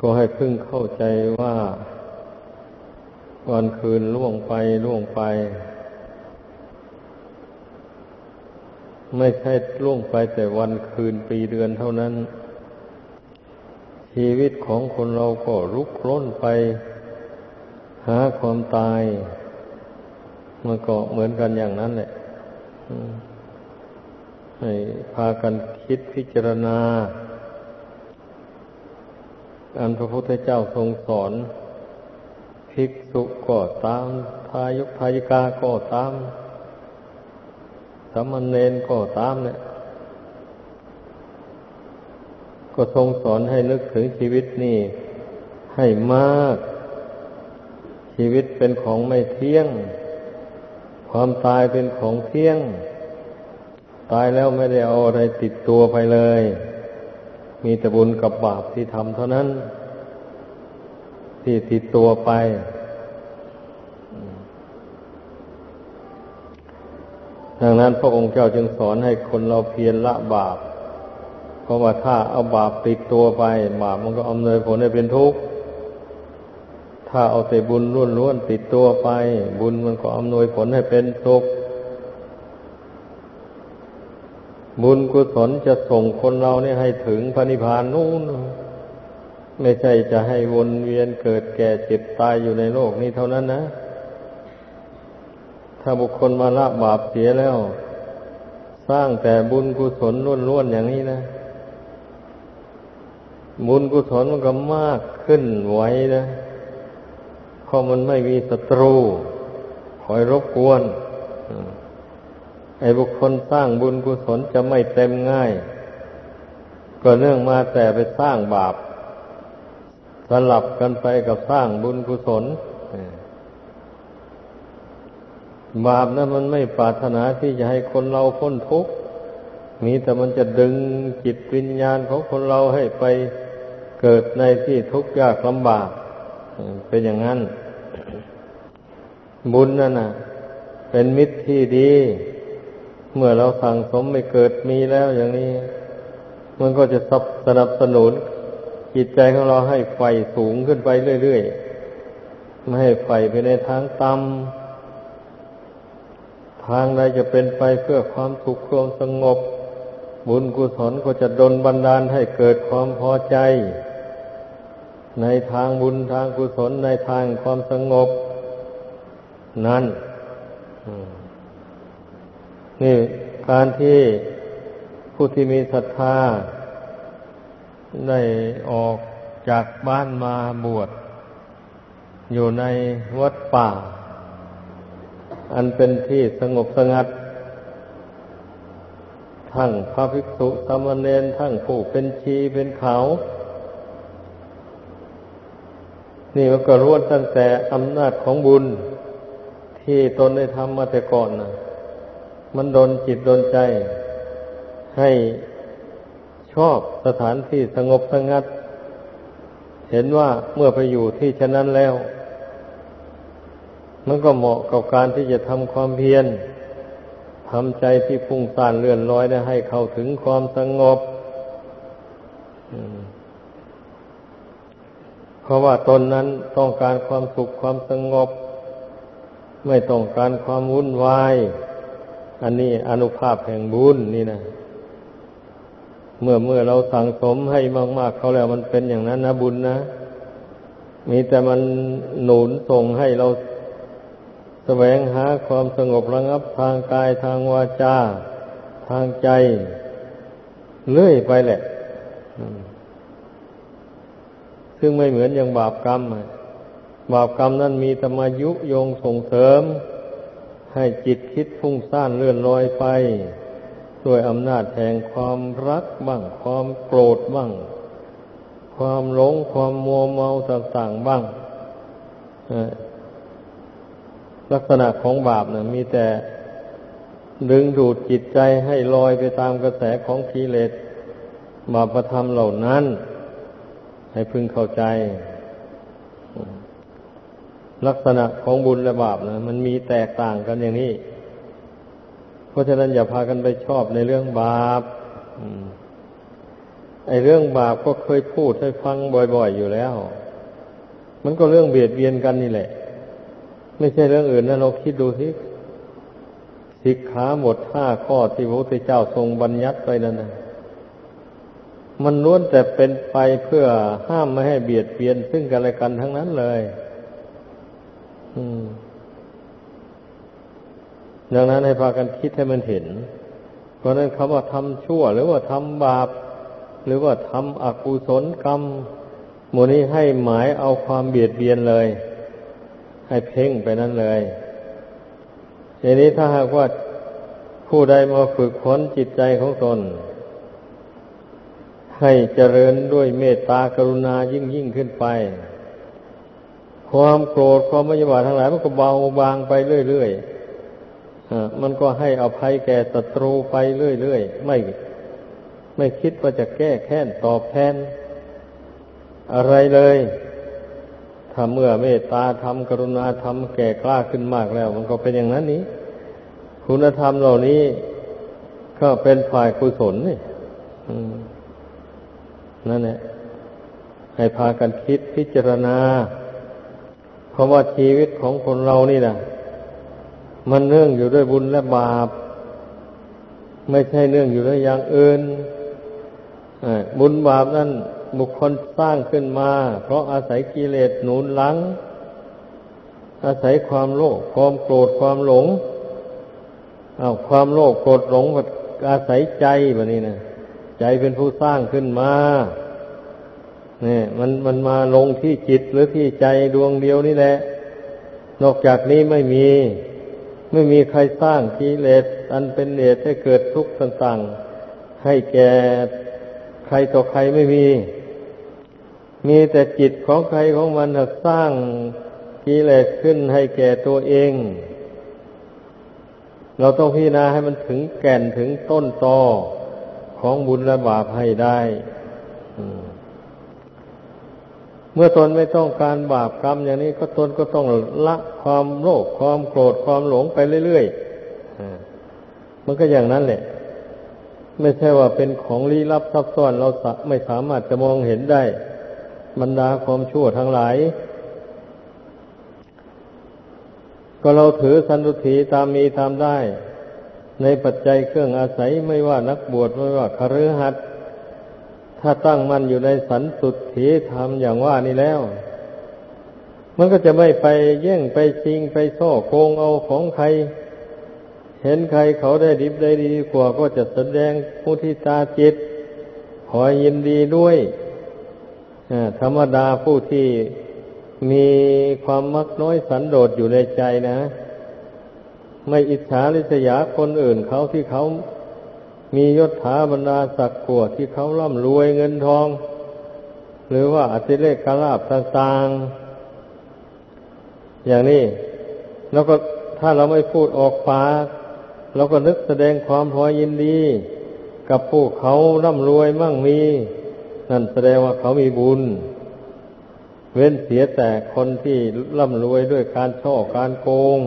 ก็ให้พึ่งเข้าใจว่าวันคืนล่วงไปล่วงไป ไม่ใช่ล่วงไปแต่วันคืนปีเดือนเท่านั้น ชีวิตของคนเราก็รุกร่นไป หาความตายมันก็เหมือนกันอย่างนั้นแหละให้พากันคิดพิจารณา อันพระพุทธเจ้าทรงสอน ภิกษุก็ตาม ทายุทายิกาก็ตามสามเณรก็ตามเนี่ย ก็ทรงสอนให้นึกถึงชีวิตนี่ให้มาก ชีวิตเป็นของไม่เที่ยง ความตายเป็นของเที่ยง ตายแล้วไม่ได้เอาอะไรติดตัวไปเลย มีแต่บุญกับบาปที่ทำเท่านั้น ที่ติดตัวไป ดังนั้นพระองค์เจ้าจึงสอนให้คนเราเพียรละบาป เพราะว่าถ้าเอาบาปติดตัวไป บาปมันก็อำนวยผลให้เป็นทุกข์ ถ้าเอาแต่บุญล้วนๆติดตัวไป บุญมันก็อำนวยผลให้เป็นสุข บุญกุศลจะส่งคนเราเนี่ยให้ถึงพระนิพพานนู่น ไม่ใช่จะให้วนเวียนเกิดแก่เจ็บตายอยู่ในโลกนี้เท่านั้นนะ ถ้าบุคคลมาละบาปเสียแล้ว สร้างแต่บุญกุศลล้วนๆอย่างนี้นะ บุญกุศลมันก็มากขึ้นไว้นะเพราะมันไม่มีศัตรูคอยรบกวน ไอ้บุคคลสร้างบุญกุศลจะไม่เต็มง่าย ก็เนื่องมาแต่ไปสร้างบาป สลับกันไปกับสร้างบุญกุศลบาปนั้นมันไม่ปรารถนาที่จะให้คนเราพ้นทุกข์มีแต่มันจะดึงจิตวิญญาณของคนเราให้ไปเกิดในที่ทุกข์ยากลำบาก เป็นอย่างนั้น บุญนั่นนะเป็นมิตรที่ดี เมื่อเราสั่งสมไม่เกิดมีแล้วอย่างนี้ มันก็จะสนับสนุนจิตใจของเราให้ไฟสูงขึ้นไปเรื่อยๆ ไม่ให้ไฟไปในทางต่ำทางใดจะเป็นไปเพื่อความสุขความสงบ บุญกุศลก็จะดลบันดาลให้เกิดความพอใจ ในทางบุญทางกุศลในทางความสงบ นั่น นี่การที่ผู้ที่มีศรัทธาได้ออกจากบ้านมาบวชอยู่ในวัดป่า อันเป็นที่สงบสงัด ทั้งพระภิกษุสามเณรทั้งผู้เป็นชีเป็นเขา นี่มันก็ล้วนตั้งแต่อำนาจของบุญที่ตนได้ทำมาแต่ก่อนนะ มันโดนจิตโดนใจ ให้ชอบสถานที่สงบสงัด เห็นว่าเมื่อไปอยู่ที่ฉะนั้นแล้ว มันก็เหมาะกับการที่จะทำความเพียรทำใจที่พุ่งซ่านเลื่อนลอยนะให้เข้าถึงความสงบเพราะว่าตนนั้นต้องการความสุขความสงบ ไม่ต้องการความวุ่นวาย อันนี้อนุภาพแห่งบุญนี่นะเมื่อเมื่อเราสั่งสมให้มากๆเขาแล้วมันเป็นอย่างนั้นนะบุญนะ มีแต่มันหนุนส่งให้เราแสวงหาความสงบระงับทางกายทางวาจา ทางใจ เลื่อยไปแหละ ซึ่งไม่เหมือนอย่างบาปกรรม บาปกรรมนั้นมีธรรมายุโยงส่งเสริม ให้จิตคิดฟุ้งซ่านเลื่อนลอยไป ด้วยอำนาจแห่งความรักบ้าง ความโกรธบ้าง ความหลงความมัวเมาต่างๆบ้างลักษณะของบาปนะมีแต่ดึงดูดจิตใจให้ลอยไปตามกระแสของกิเลสบาปธรรมเหล่านั้น ให้พึงเข้าใจ ลักษณะของบุญและบาปนะมันมีแตกต่างกันอย่างนี้ เพราะฉะนั้นอย่าพากันไปชอบในเรื่องบาปไอเรื่องบาปก็เคยพูดให้ฟังบ่อย ๆ อยู่แล้ว มันก็เรื่องเบียดเบียนกันนี่แหละ ไม่ใช่เรื่องอื่นนะเราคิดดูสิสิกขาหมดห้าข้อที่พระพุทธเจ้าทรงบัญญัติไว้นั่นนะมันล้วนแต่เป็นไปเพื่อห้ามไม่ให้เบียดเบียนซึ่งกันและกันทั้งนั้นเลย ดังนั้นให้พากันคิดให้มันเห็น เพราะนั้นคำว่าทำชั่ว หรือว่าทำบาป หรือว่าทำอกุศลกรรมหมูนี้ให้หมายเอาความเบียดเบียนเลย ให้เพ่งไปนั้นเลยทีนี้ถ้าหากว่าผู้ใดมาฝึกฝนจิตใจของตน ให้เจริญด้วยเมตตากรุณายิ่งยิ่งขึ้นไป ความโกรธความไม่ยบาทั้งหลาย มันก็เบาบางไปเรื่อยๆมันก็ให้อภัยแก่ศัตรูไปเรื่อยๆไม่ไม่คิดว่าจะแก้แค้นตอบแทน อะไรเลย ถ้าเมื่อเมตตาธรรมกรุณาธรรมแก่กล้าขึ้นมากแล้ว มันก็เป็นอย่างนั้นนี้ คุณธรรมเหล่านี้ก็เป็นฝ่ายกุศลนี่นั่นแหละให้พากันคิดพิจารณา ราะว่าชีวิตของคนเรานี่นะมันเนื่องอยู่ด้วยบุญและบาป ไม่ใช่เนื่องอยู่ด้วยอย่างอื่นบุญบาปนั่นบุคคลสร้างขึ้นมา เพราะอาศัยกิเลสหนุนหลัง อาศัยความโลภความโกรธความหลงอาความโลภโกรธหลงอาศัยใจแบบนี้นะใจเป็นผู้สร้างขึ้นมา นี่ยมันมันมาลงที่จิตหรือที่ใจดวงเดียวนี่แหละ นอกจากนี้ไม่มี ไม่มีใครสร้างกิเลสอันเป็นเหตุให้เกิดทุกข์ต่างๆ ให้แก่ใครต่อใครไม่มี มีแต่จิตของใครของมันสร้างกิเลสขึ้นให้แก่ตัวเอง เราต้องพิจารณาให้มันถึงแก่นถึงต้นตอของบุญและบาปให้ได้ เมื่อตนไม่ต้องการบาปกรรมอย่างนี้ก็ตนก็ต้องละความโลภความโกรธความหลงไปเรื่อยๆมันก็อย่างนั้นแหละ ไม่ใช่ว่าเป็นของลี้ลับซับซ้อนเราไม่สามารถจะมองเห็นได้บรรดาความชั่วทั้งหลาย ก็เราถือสันตุถีตามมีตามได้ ในปัจจัยเครื่องอาศัยไม่ว่านักบวชไม่ว่าคฤหัสถ์ ถ้าตั้งมันอยู่ในสันตุดถีธรรมอย่างว่านี้แล้ว มันก็จะไม่ไปแย่งไปชิงไปโซ่โกงเอาของใคร เห็นใครเขาได้ดิบได้ดีกว่าก็จะแสดงมุทิตาจิตขอยินดีด้วยธรรมดาผู้ที่มีความมักน้อยสันโดษอยู่ในใจนะ ไม่อิจฉาริษยาคนอื่นเขาที่เขา มียศถาบรรดาศักดิ์ขัวที่เขาร่ำรวยเงินทอง หรือว่าอธิเลกกลาบต่างๆอย่างนี้ แล้วก็ถ้าเราไม่พูดออกปากเราก็นึกแสดงความพอยินดี กับผู้เขาร่ำรวยมั่งมี นั่นแสดงว่าเขามีบุญ เว้นเสียแต่คนที่ร่ำรวยด้วยการช่อการโกง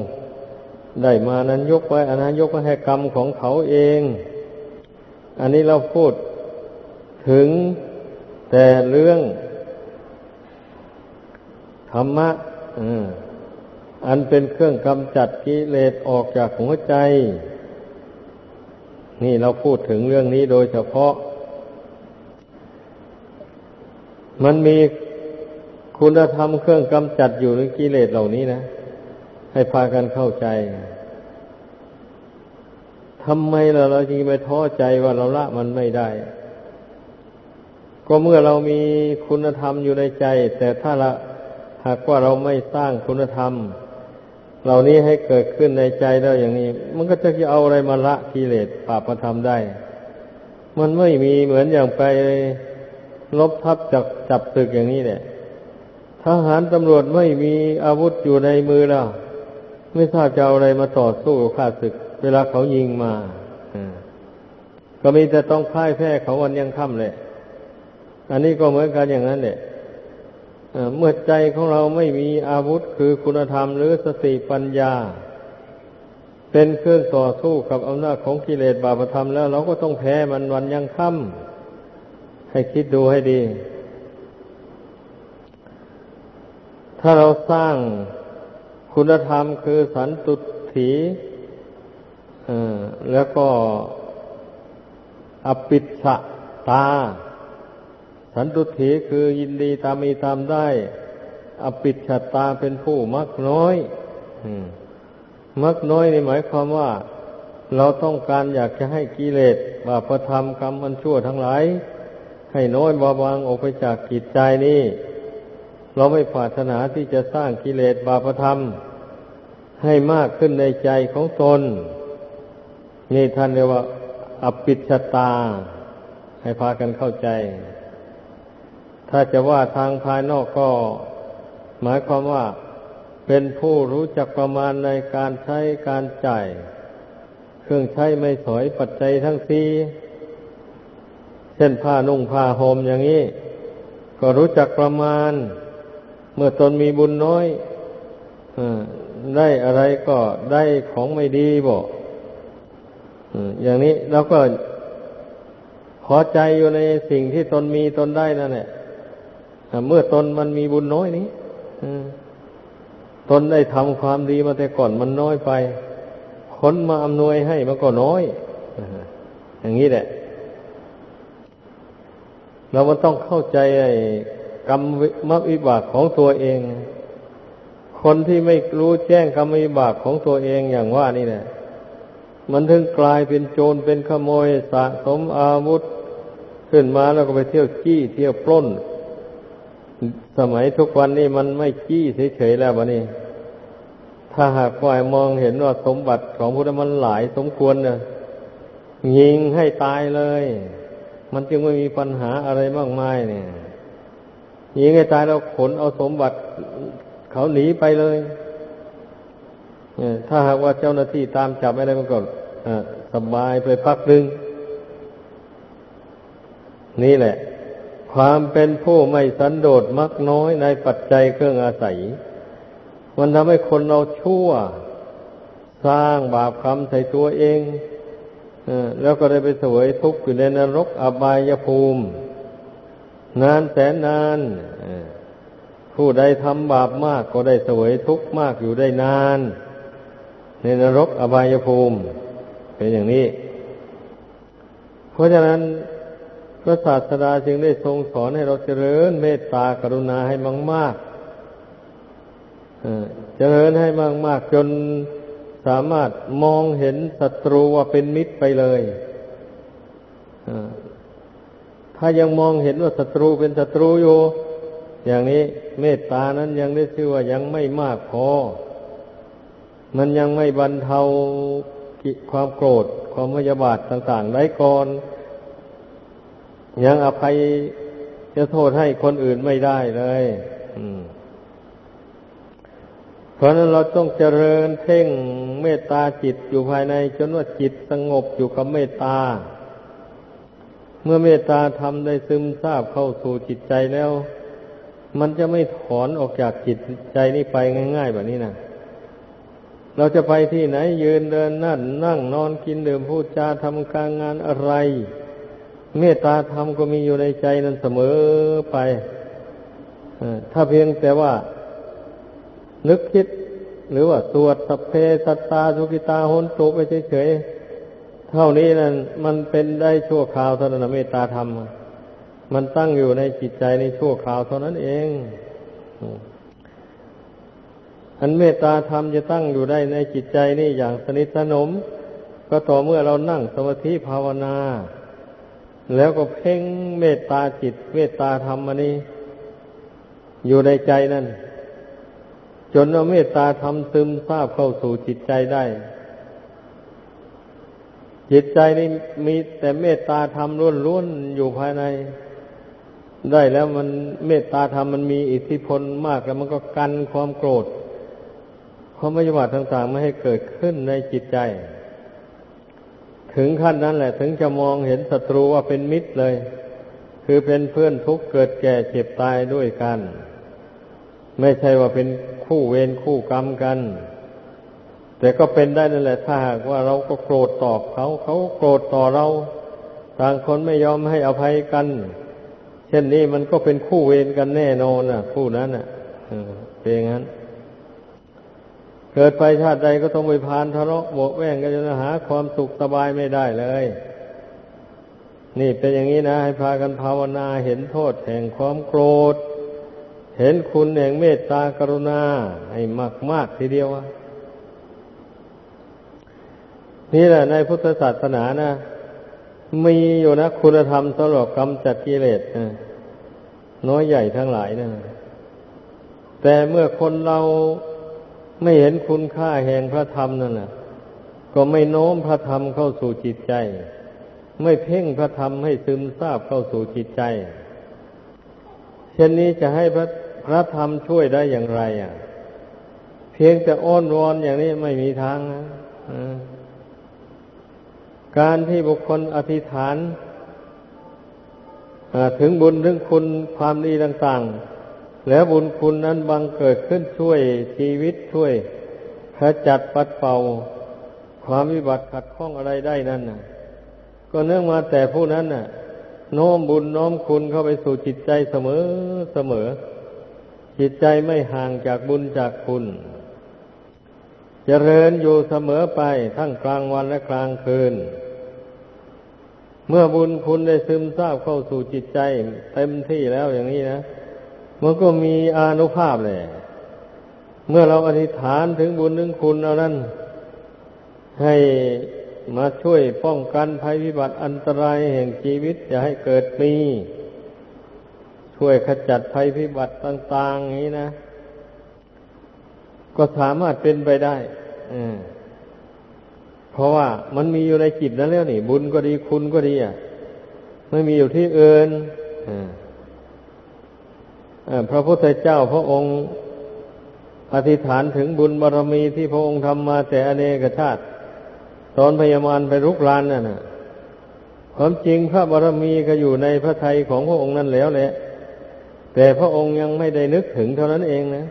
ได้มานั้นยกไว้อนนั้นยกไว้ให้กรรมของเขาเอง อันนี้เราพูดถึงแต่เรื่องธรรมะอันเป็นเครื่องกำจัดกิเลสออกจากหัวใจ นี่เราพูดถึงเรื่องนี้โดยเฉพาะ มันมีคุณธรรมเครื่องกำจัดอยู่ในกิเลสเหล่านี้นะ ให้พากันเข้าใจ ทำไมเราเราจึงไปท้อใจว่าเราละมันไม่ได้ ก็เมื่อเรามีคุณธรรมอยู่ในใจ แต่ถ้าละหากว่าเราไม่สร้างคุณธรรม เหล่านี้ให้เกิดขึ้นในใจแล้วอย่างนี้ มันก็จะเอาอะไรมาละกิเลสปาปธรรมได้ มันไม่มีเหมือนอย่างไปลบทับจับจับศึกอย่างนี้แหละทหารตำรวจไม่มีอาวุธอยู่ในมือแล้ว ไม่ทราบจะเอาอะไรมาต่อสู้กับข้าศึก เวลาเขายิงมาก็มีแต่ต้องพ่ายแพ้เขาวันยังค่ำเลย อันนี้ก็เหมือนกันอย่างนั้นแหละเมื่อใจของเราไม่มีอาวุธคือคุณธรรมหรือสติปัญญา เป็นเครื่องต่อสู้กับอำนาจของกิเลสบาปธรรมแล้วเราก็ต้องแพ้มันวันยังค่ำให้คิดดูให้ดี ถ้าเราสร้างคุณธรรมคือสันตุถี แล้วก็อปิชะตา สันตุถีคือยินดีตามมีตามได้ อปิชตาเป็นผู้มักน้อยมักน้อยในหมายความว่า เราต้องการอยากจะให้กิเลสบาปธรรมกรรมมันชั่วทั้งหลาย ให้น้อยเบาบางออกไปจากกิจใจนี้เราไม่ปรารถนาที่จะสร้างกิเลสบาปธรรม ให้มากขึ้นในใจของตน นี่ท่านเรียกว่า อปิชตา ให้พากันเข้าใจ ถ้าจะว่าทางภายนอกก็ หมายความว่า เป็นผู้รู้จักประมาณในการใช้การจ่าย เครื่องใช้ไม่สอยปัจจัยทั้งสี่เช่นผ้านุ่งผ้าห่มอย่างนี้ ก็รู้จักประมาณ เมื่อตนมีบุญน้อยอได้อะไรก็ได้ของไม่ดีบอก อย่างนี้เราก็พอใจอยู่ในสิ่งที่ตนมีตนได้นั่นแหละเมื่อตนมันมีบุญน้อยนี้ตนได้ทำความดีมาแต่ก่อนมันน้อยไปคนมาอำนวยให้มันก็น้อยอย่างนี้แหละ เรามันต้องเข้าใจไอ้กรรมมวิบากของตัวเอง คนที่ไม่รู้แจ้งกรรมวิบากของตัวเองอย่างว่านี่แหละ มันถึงกลายเป็นโจรเป็นขโมยสะสมอาวุธ ขึ้นมาแล้วก็ไปเที่ยวจี้เที่ยวปล้น สมัยทุกวันนี้มันไม่จี้เฉยๆแล้ววะนี่ถ้าหากฝ่ายมองเห็นว่าสมบัติของพุทธมันหลายสมควรเนี่ยยิงให้ตายเลย มันจึงไม่มีปัญหาอะไรมากมายเนี่ยยิงให้ตายแล้วขนเอาสมบัติเขาหนีไปเลย ถ้าหากว่าเจ้าหน้าที่ตามจับไม่ได้มันก็สบายไปพักหนึ่งนี่แหละ ความเป็นผู้ไม่สันโดษมักน้อยในปัจจัยเครื่องอาศัย มันทำให้คนเราชั่ว สร้างบาปกรรมใส่ตัวเองแล้วก็ได้ไปสวยทุกข์อยู่ในนรกอบายภูมิ นานแสนนานผู้ใดทำบาปมากก็ได้สวยทุกข์มากอยู่ได้นาน ในนรกอบายภูมิ เป็นอย่างนี้ เพราะฉะนั้นพระศาสดาจึงได้ทรงสอนให้เราเจริญเมตตากรุณาให้มากมากเจริญให้มากมากจนสามารถมองเห็นศัตรูว่าเป็นมิตรไปเลยถ้ายังมองเห็นว่าศัตรูเป็นศัตรูอยู่ อย่างนี้เมตตานั้นยังได้ชื่อว่ายังไม่มากพอ มันยังไม่บรรเทาความโกรธ ความพยาบาทต่างๆได้ก่อน ยังอภัยจะโทษให้คนอื่นไม่ได้เลยเพราะนั้นเราต้องเจริญเพ่งเมตตาจิตอยู่ภายใน จนว่าจิตสงบอยู่กับเมตตา เมื่อเมตตาทำได้ซึมซาบเข้าสู่จิตใจแล้ว มันจะไม่ถอนออกจากจิตใจนี้ไปง่าย ๆ แบบนี้นะ เราจะไปที่ไหนยืนเดินนั่นนั่งนอนกินดื่มพูดจาทำการงานอะไร เมตตาธรรมก็มีอยู่ในใจนั้นเสมอไปถ้าเพียงแต่ว่า นึกคิด หรือว่าสวดสัพเพสัตตาสุกิตาหนตุไปเฉยๆเท่านี้นั่นมันเป็นได้ชั่วคราวเท่านั้นเมตตาธรรม มันตั้งอยู่ในจิตใจในชั่วคราวเท่านั้นเอง อันเมตตาธรรมจะตั้งอยู่ได้ในจิตใจนี่อย่างสนิทสนม ก็ต่อเมื่อเรานั่งสมาธิภาวนา แล้วก็เพ่งเมตตาจิต เมตตาธรรมอันนี้อยู่ในใจนั่น จนว่าเมตตาธรรมซึมซาบเข้าสู่จิตใจได้ จิตใจนี่มีแต่เมตตาธรรมล้วนๆอยู่ภายใน ได้แล้วมันเมตตาธรรมมันมีอิทธิพลมากแล้วมันก็กันความโกรธ ความไม่ยบัติต่างๆ ไม่ให้เกิดขึ้นในจิตใจ ถึงขั้นนั้นแหละ ถึงจะมองเห็นศัตรูว่าเป็นมิตรเลย คือเป็นเพื่อนทุกข์เกิดแก่เจ็บตายด้วยกัน ไม่ใช่ว่าเป็นคู่เวรคู่กรรมกัน แต่ก็เป็นได้นั่นแหละ ถ้าหากว่าเราก็โกรธตอบเขา เขาโกรธต่อเรา ต่างคนไม่ยอมให้อภัยกัน เช่นนี้มันก็เป็นคู่เวรกันแน่นอนอะคู่นั้นอะเป็นอย่างนั้น เกิดไปชาติใดก็ต้องไปพานทะเลาะโบกแวงกันจนหา ความสุขสบายไม่ได้เลย นี่เป็นอย่างนี้นะให้พากันภาวนาเห็นโทษแห่งความโกรธ เห็นคุณแห่งเมตตากรุณา ให้มากมากทีเดียวนี่แหละในพุทธศาสนานะมีอยู่นะคุณธรรมสำหรับกำจัดกิเลสนะน้อยใหญ่ทั้งหลายนะแต่เมื่อคนเรา ไม่เห็นคุณค่าแห่งพระธรรมนั่นแหละก็ไม่โน้มพระธรรมเข้าสู่จิตใจ ไม่เพ่งพระธรรมให้ซึมซาบเข้าสู่จิตใจ เช่นนี้จะให้พระพระธรรมช่วยได้อย่างไร อะ เพียงแต่อ้อนวอนอย่างนี้ไม่มีทางนะการที่บุคคลอธิษฐานถึงบุญถึงคุณความดีต่าง ๆ แล้วบุญคุณนั้นบังเกิดขึ้นช่วยชีวิตช่วยขจัดปัดเป่าความวิบัติขัดข้องอะไรได้นั่นน่ะ ก็เนื่องมาแต่ผู้นั้นน่ะน้อมบุญน้อมคุณเข้าไปสู่จิตใจเสมอเสมอ จิตใจไม่ห่างจากบุญจากคุณจเจริญอยู่เสมอไปทั้งกลางวันและกลางคืน เมื่อบุญคุณได้ซึมซาบเข้าสู่จิตใจ เต็มที่แล้วอย่างนี้นะ มันก็มีอานุภาพเลยเมื่อเราอธิษฐานถึงบุญถึงคุณเอานั้น ให้มาช่วยป้องกันภัยพิบัติอันตรายแห่งชีวิตอย่าให้เกิดมี ช่วยขจัดภัยพิบัติต่างๆอย่างนี้นะ ก็สามารถเป็นไปได้เพราะว่ามันมีอยู่ในจิตนั้นแล้วนี่ บุญก็ดีคุณก็ดีอะไม่มีอยู่ที่อื่น พระพุทธเจ้าพระองค์อธิษฐานถึงบุญบารรมีที่พระองค์ทำมาแต่อเนกชาติ ตอนพยามารไปรุกรานนั่นนะความจริงพระบารรมีก็อยู่ในพระทัยของพระองค์นั่นแล้วแหละแต่พระองค์ยังไม่ได้นึกถึงเท่านั้นเองนะ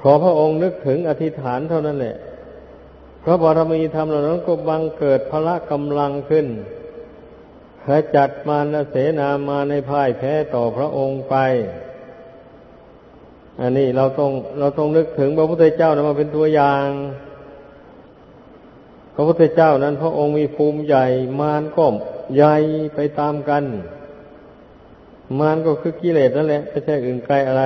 พอพระองค์นึกถึงอธิษฐานเท่านั้นแหละพระบารมีธรรมเหล่านั้นก็บังเกิดพละกำลังขึ้น ขจัดมารเสนามาในพ่ายแพ้ต่อพระองค์ไป อันนี้เราต้องเราต้องนึกถึงพระพุทธเจ้านะมาเป็นตัวอย่าง พระพุทธเจ้านั้น พระองค์มีภูมิใหญ่มารก็ใหญ่ไปตามกัน มารก็คือกิเลสนั่นแหละไม่ใช่อื่นไกลอะไร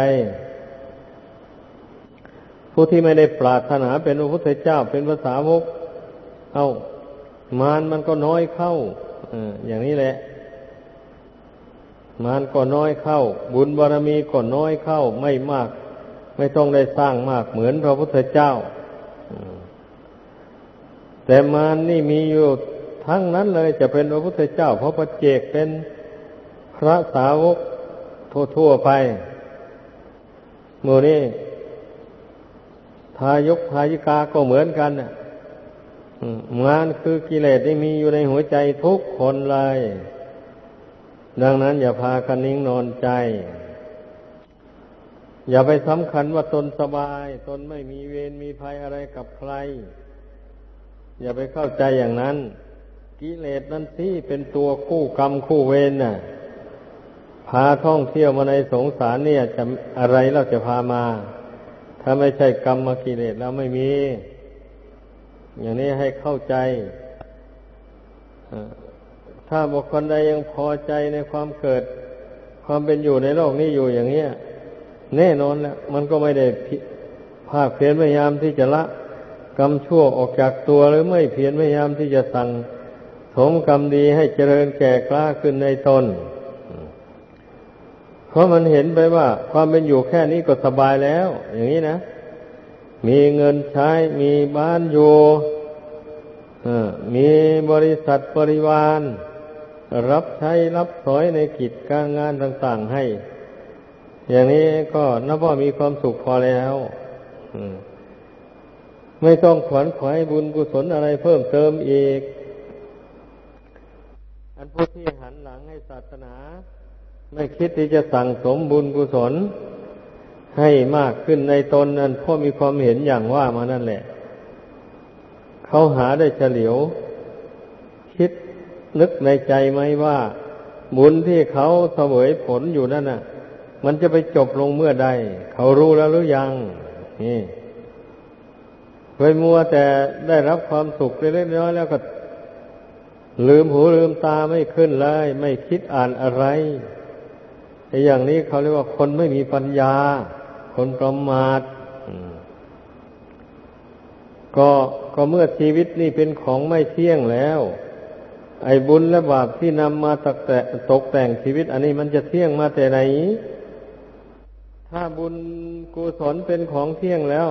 ผู้ที่ไม่ได้ปรารถนาเป็นพระพุทธเจ้าเป็นภาษาวกเอามารมันก็น้อยเข้า อย่างนี้แหละ มารก็น้อยเข้า บุญบารมีก็น้อยเข้าไม่มาก ไม่ต้องได้สร้างมากเหมือนพระพุทธเจ้า แต่มารนี่มีอยู่ทั้งนั้นเลยจะเป็นพระพุทธเจ้าพระประเจกเป็นพระสาวกทั่วๆไปมือนี้ทายกทายิกาก็เหมือนกันน่ะ งานคือกิเลสที่มีอยู่ในหัวใจทุกคนเลย ดังนั้นอย่าพากันนิ่งนอนใจ อย่าไปสำคัญว่าตนสบาย ตนไม่มีเวรมีภัยอะไรกับใคร อย่าไปเข้าใจอย่างนั้น กิเลสนั่นสิเป็นตัวคู่กรรมคู่เวรน่ะ พาท่องเที่ยวมาในสงสารเนี่ยจะอะไรเราจะพามา ถ้าไม่ใช่กรรมกิเลสแล้วไม่มี อย่างนี้ให้เข้าใจถ้าบุคคลใดยังพอใจในความเกิด ความเป็นอยู่ในโลกนี้อยู่อย่างนี้แน่นอนแล้วมันก็ไม่ได้ภาคเพียรพยายามที่จะละกรรมชั่วออกจากตัวหรือไม่เพียรพยายามที่จะสั่งสมกรรมดีให้เจริญแก่กล้าขึ้นในตนเพราะมันเห็นไปว่า ความเป็นอยู่แค่นี้ก็สบายแล้ว อย่างนี้นะ มีเงินใช้ มีบ้านอยู่มีบริษัทบริวาร รับใช้รับสอยในกิจการงานต่าง ๆให้ อย่างนี้ก็นับว่ามีความสุขพอแล้วไม่ต้องขวนขวายบุญกุศลอะไรเพิ่มเติมอีก อันผู้ที่หันหลังให้ศาสนา ไม่คิดที่จะสั่งสมบุญกุศล ให้มากขึ้นในตนนั้นพราะมีความเห็นอย่างว่ามานั่นแหละ เขาหาได้เฉลียว คิดนึกในใจไหมว่าบุญที่เขาเสวยผลอยู่นั่นน่ะ มันจะไปจบลงเมื่อใด เขารู้แล้วหรือยัง นี่เคยมัวแต่ได้รับความสุขเล็กๆน้อยๆแล้วก็ ลืมหูลืมตาไม่ขึ้นเลย ไม่คิดอ่านอะไรไอ้อย่างนี้เขาเรียกว่าคนไม่มีปัญญา คนประมาทก็ก็เมื่อชีวิตนี่เป็นของไม่เที่ยงแล้ว ไอ้บุญและบาปที่นำมาตกแต่ตกแต่งชีวิต อันนี้มันจะเที่ยงมาแต่ไหน ถ้าบุญกุศลเป็นของเที่ยงแล้ว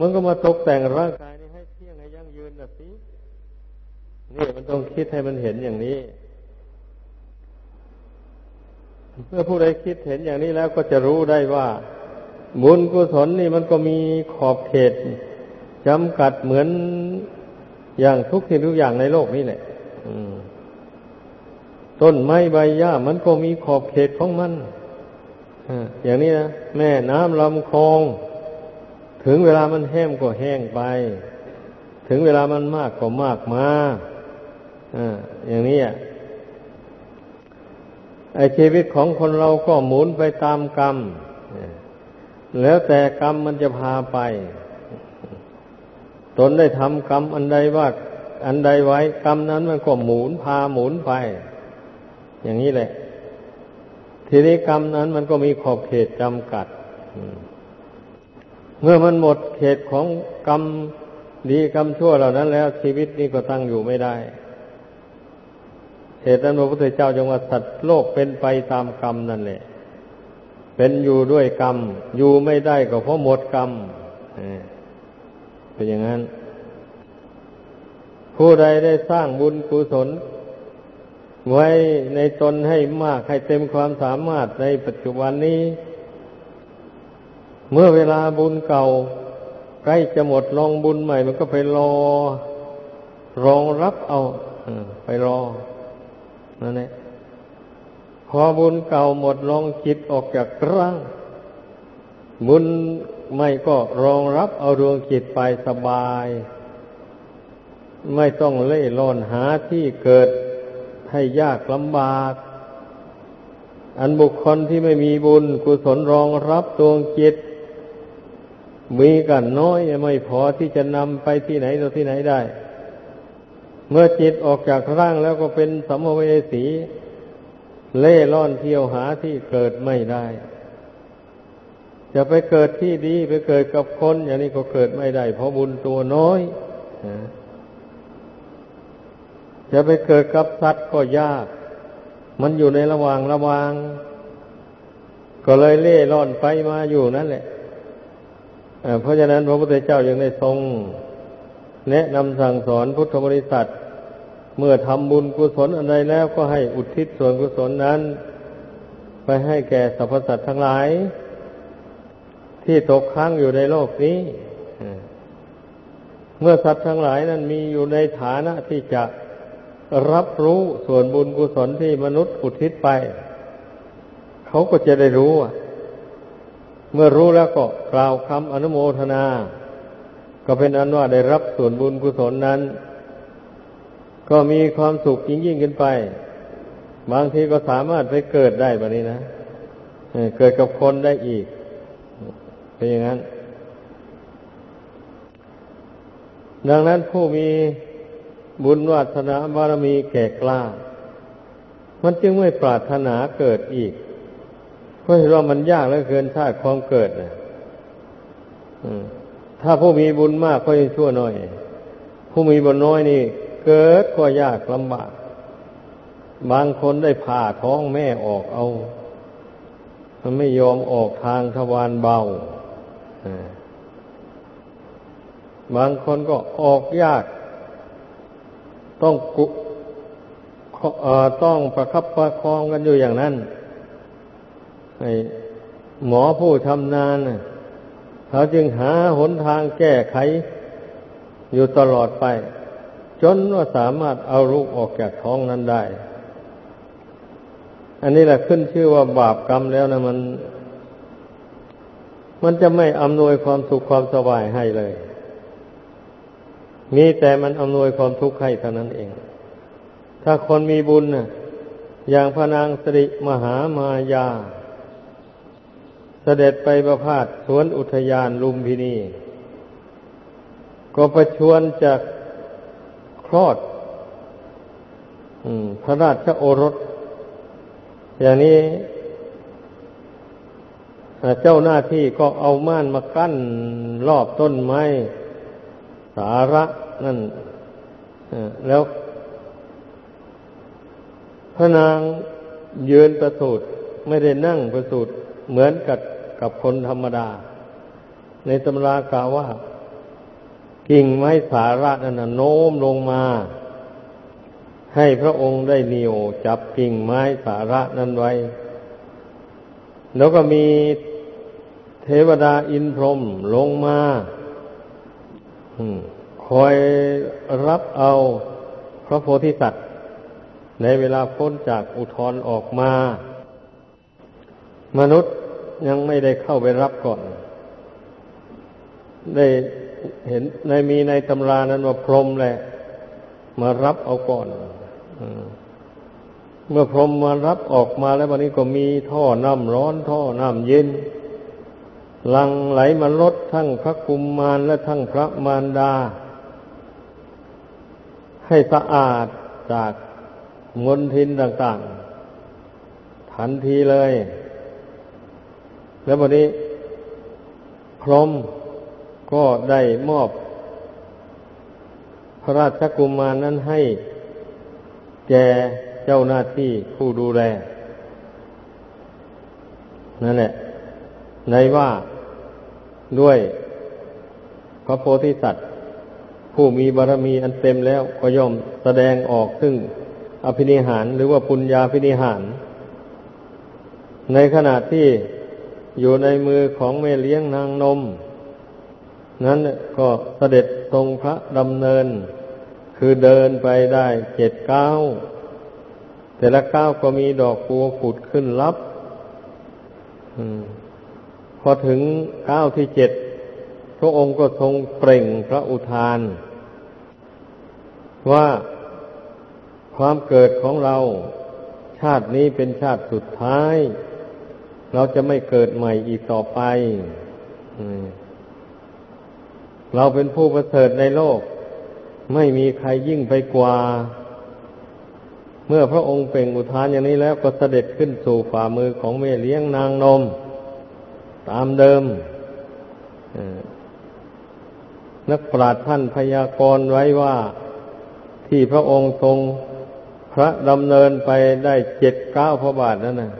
มันก็มาตกแต่งร่างกายนี้ให้เที่ยงให้ยั่งยืนนะสินี่มันต้องคิดให้มันเห็นอย่างนี้ เมื่อผู้ใดคิดเห็นอย่างนี้แล้วก็จะรู้ได้ว่า บุญกุศลนี่มันก็มีขอบเขตจำกัดเหมือนอย่างทุกสิ่งทุกอย่างในโลกนี้แหละต้นไม้ใบหญ้ามันก็มีขอบเขตของมันอย่างนี้นะแม่น้ำลำคลอง ถึงเวลามันแห้งก็แห้งไป ถึงเวลามันมากก็มากมาอย่างนี้ ไอชีวิตของคนเราก็หมุนไปตามกรรม แล้วแต่กรรมมันจะพาไป ตนได้ทำกรรมอันใดว่า อันใดไว้ กรรมนั้นมันก็หมุนพาหมุนไป อย่างนี้แหละ ทีนี้กรรมนั้นมันก็มีขอบเขตจำกัด เมื่อมันหมดเขตของกรรมดีกรรมชั่วเหล่านั้นแล้วชีวิตนี้ก็ตั้งอยู่ไม่ได้ เหตุนั้นพระพุทธเจ้าจึงว่าสัตว์โลกเป็นไปตามกรรมนั่นแหละ เป็นอยู่ด้วยกรรม อยู่ไม่ได้ก็เพราะหมดกรรมเป็นอย่างนั้น ผู้ใดได้สร้างบุญกุศล ไว้ในตนให้มากให้เต็มความสามารถในปัจจุบันนี้ เมื่อเวลาบุญเก่า ใกล้จะหมดลองบุญใหม่ มันก็ไปรอ รองรับเอาไปรอ นั่นแหละพอบุญเก่าหมดลงจิตออกจากร่างบุญไม่ก็รองรับเอาดวงจิตไปสบาย ไม่ต้องเล่ล่อนหาที่เกิดให้ยากลำบาก อันบุคคลที่ไม่มีบุญกุศลรองรับดวงจิต มีกันน้อยไม่พอที่จะนำไปที่ไหนตัวที่ไหนได้ เมื่อจิตออกจากร่างแล้วก็เป็นสัมภเวสี เล่ล่อนเที่ยวหาที่เกิดไม่ได้ จะไปเกิดที่ดีไปเกิดกับคน อย่างนี้ก็เกิดไม่ได้ เพราะบุญตัวน้อย จะไปเกิดกับสัตว์ก็ยาก มันอยู่ในระหว่างระวาง ก็เลยเล่ร่อนไปมาอยู่นั่นแหละเพราะฉะนั้นพระพุทธเจ้ายังได้ทรงแนะนำสั่งสอนพุทธบริษัท เมื่อทำบุญกุศลอะไรแล้วก็ให้อุทิศส่วนกุศลนั้น ไปให้แก่สรรพสัตว์ทั้งหลาย ที่ตกค้างอยู่ในโลกนี้ เมื่อสัตว์ทั้งหลายนั้นมีอยู่ในฐานะที่จะรับรู้ส่วนบุญกุศลที่มนุษย์อุทิศไป เขาก็จะได้รู้ เมื่อรู้แล้วก็กล่าวคำอนุโมทนา ก็เป็นอันว่าได้รับส่วนบุญกุศลนั้น ก็มีความสุขยิ่งยิ่งขึ้นไป บางทีก็สามารถไปเกิดได้แบบนี้นะเกิดกับคนได้อีก เป็นอย่างนั้น ดังนั้นผู้มีบุญวาสนาบารมีแก่กล้า มันจึงไม่ปรารถนาเกิดอีก เพราะเห็นว่ามันยากเหลือเกินชาติความเกิดนะถ้าผู้มีบุญมากก็ยังชั่วน้อย ผู้มีบุญน้อยนี่ เกิดก็ยากลำบาก บางคนได้ผ่าท้องแม่ออกเอา มันไม่ยอมออกทางทวารเบา บางคนก็ออกยาก ต้องกุต้องประคับประคองกันอยู่อย่างนั้นหมอผู้ทำนานเขาจึงหาหนทางแก้ไขอยู่ตลอดไป จนว่าสามารถเอาลูกออกจากท้องนั้นได้ อันนี้แหละขึ้นชื่อว่าบาปกรรมแล้วนะมัน มันจะไม่อำนวยความสุขความสบายให้เลย มีแต่มันอำนวยความทุกข์ให้เท่านั้นเอง ถ้าคนมีบุญน่ะอย่างพระนางสริมหามายา เสด็จไปประพาสสวนอุทยานลุมพินี ก็ประชวนจาก คลอดพระราชโอรส อย่างนี้เจ้าหน้าที่ก็เอาม่านมากั้นรอบต้นไม้ สาระนั่นแล้วพระนางยืนประสูตรไม่ได้นั่งประสูตรเหมือนกับกับคนธรรมดา ในตำรากล่าวว่า กิ่งไม้สาระนั่นโน้มลงมา ให้พระองค์ได้เหนียวจับกิ่งไม้สาระนั้นไว้ แล้วก็มีเทวดาอินพรหมลงมาคอยรับเอาพระโพธิสัตว์ ในเวลาพ้นจากอุทธรออกมา มนุษย์ยังไม่ได้เข้าไปรับก่อน ได้ เห็นในมีในตำรานั้นว่าพรหมแหละ มารับเอาก่อนเมื่อพรหมมารับออกมาแล้ววันนี้ก็มีท่อน้ำร้อนท่อน้ำเย็นลังไหลมาลดทั้งพระกุมมารและทั้งพระมารดา ให้สะอาดจากมลทินต่างๆ ทันทีเลย แล้ววันนี้พรหม ก็ได้มอบพระราชกุมารนั้นให้แก่เจ้าหน้าที่ผู้ดูแล นั่นแหละ ในว่าด้วยพระโพธิสัตว์ ผู้มีบารมีอันเต็มแล้วก็ย่อมแสดงออกซึ่งอภินิหารหรือว่าปุญญาภินิหาร ในขณะที่อยู่ในมือของแม่เลี้ยงนางนม นั้นก็เสด็จทรงพระดำเนิน คือเดินไปได้เจ็ดก้าวแต่ละก้าวก็มีดอกบัวผุดขึ้นรับอพอถึงก้าวที่เจ็ดพระองค์ก็ทรงเปล่งพระอุทาน ว่าความเกิดของเรา ชาตินี้เป็นชาติสุดท้าย เราจะไม่เกิดใหม่อีกต่อไป เราเป็นผู้ประเสริฐในโลก ไม่มีใครยิ่งไปกว่า เมื่อพระองค์เป่งอุทานอย่างนี้แล้วก็เสด็จขึ้นสู่ฝ่ามือของแม่เลี้ยงนางนม ตามเดิมนักปราชญ์ท่านพยากรณ์ไว้ว่าที่พระองค์ทรงพระดำเนินไปได้เจ็ดเก้าพระบาทนั่นนะ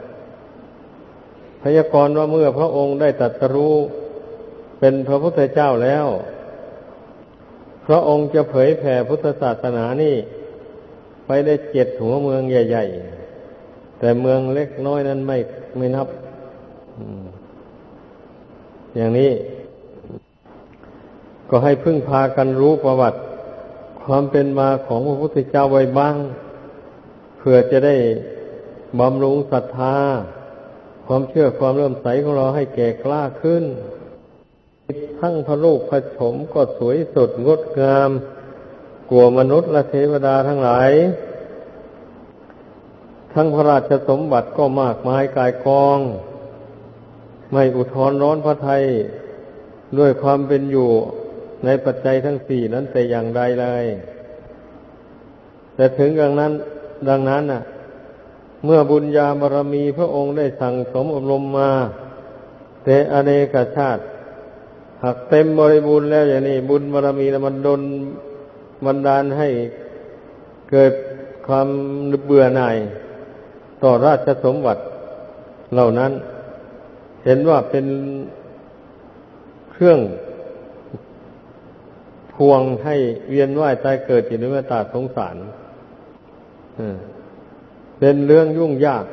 พยากรณ์ว่าเมื่อพระองค์ได้ตรัสรู้เป็นพระพุทธเจ้าแล้ว พระองค์จะเผยแผ่พุทธศาสนานี่ ไปได้เจ็ดหัวเมืองใหญ่ ๆ แต่เมืองเล็กน้อยนั้นไม่ไม่นับอย่างนี้ ก็ให้พึ่งพากันรู้ประวัติ ความเป็นมาของพระพุทธเจ้าไว้บ้างเพื่อจะได้บำรุงศรัทธา ความเชื่อความเริ่มใสของเราให้แก่กล้าขึ้น ทั้งพระลูกพระชมก็สวยสดงดงามกลัวมนุษย์และเทวดาทั้งหลาย ทั้งพระราชสมบัติก็มากมายกายกอง ไม่อุทธรร้อนพระไทยด้วยความเป็นอยู่ในปัจจัยทั้งสี่นั้นแต่อย่างใดเลย แต่ถึงดังนั้น ดังนั้นน่ะ เมื่อบุญญาบารมีพระองค์ได้สั่งสมอบรมมาแต่อเนกชาติ หากเต็มบริบูรณ์แล้วอย่างนี้บุญบารมีมันดนบันดาลให้เกิดความเบื่อหน่ายต่อราชสมบัติเหล่านั้น เห็นว่าเป็นเครื่องพวงให้เวียนว่ายตายเกิดอยู่ในเมตตาสงสารเป็นเรื่องยุ่งยาก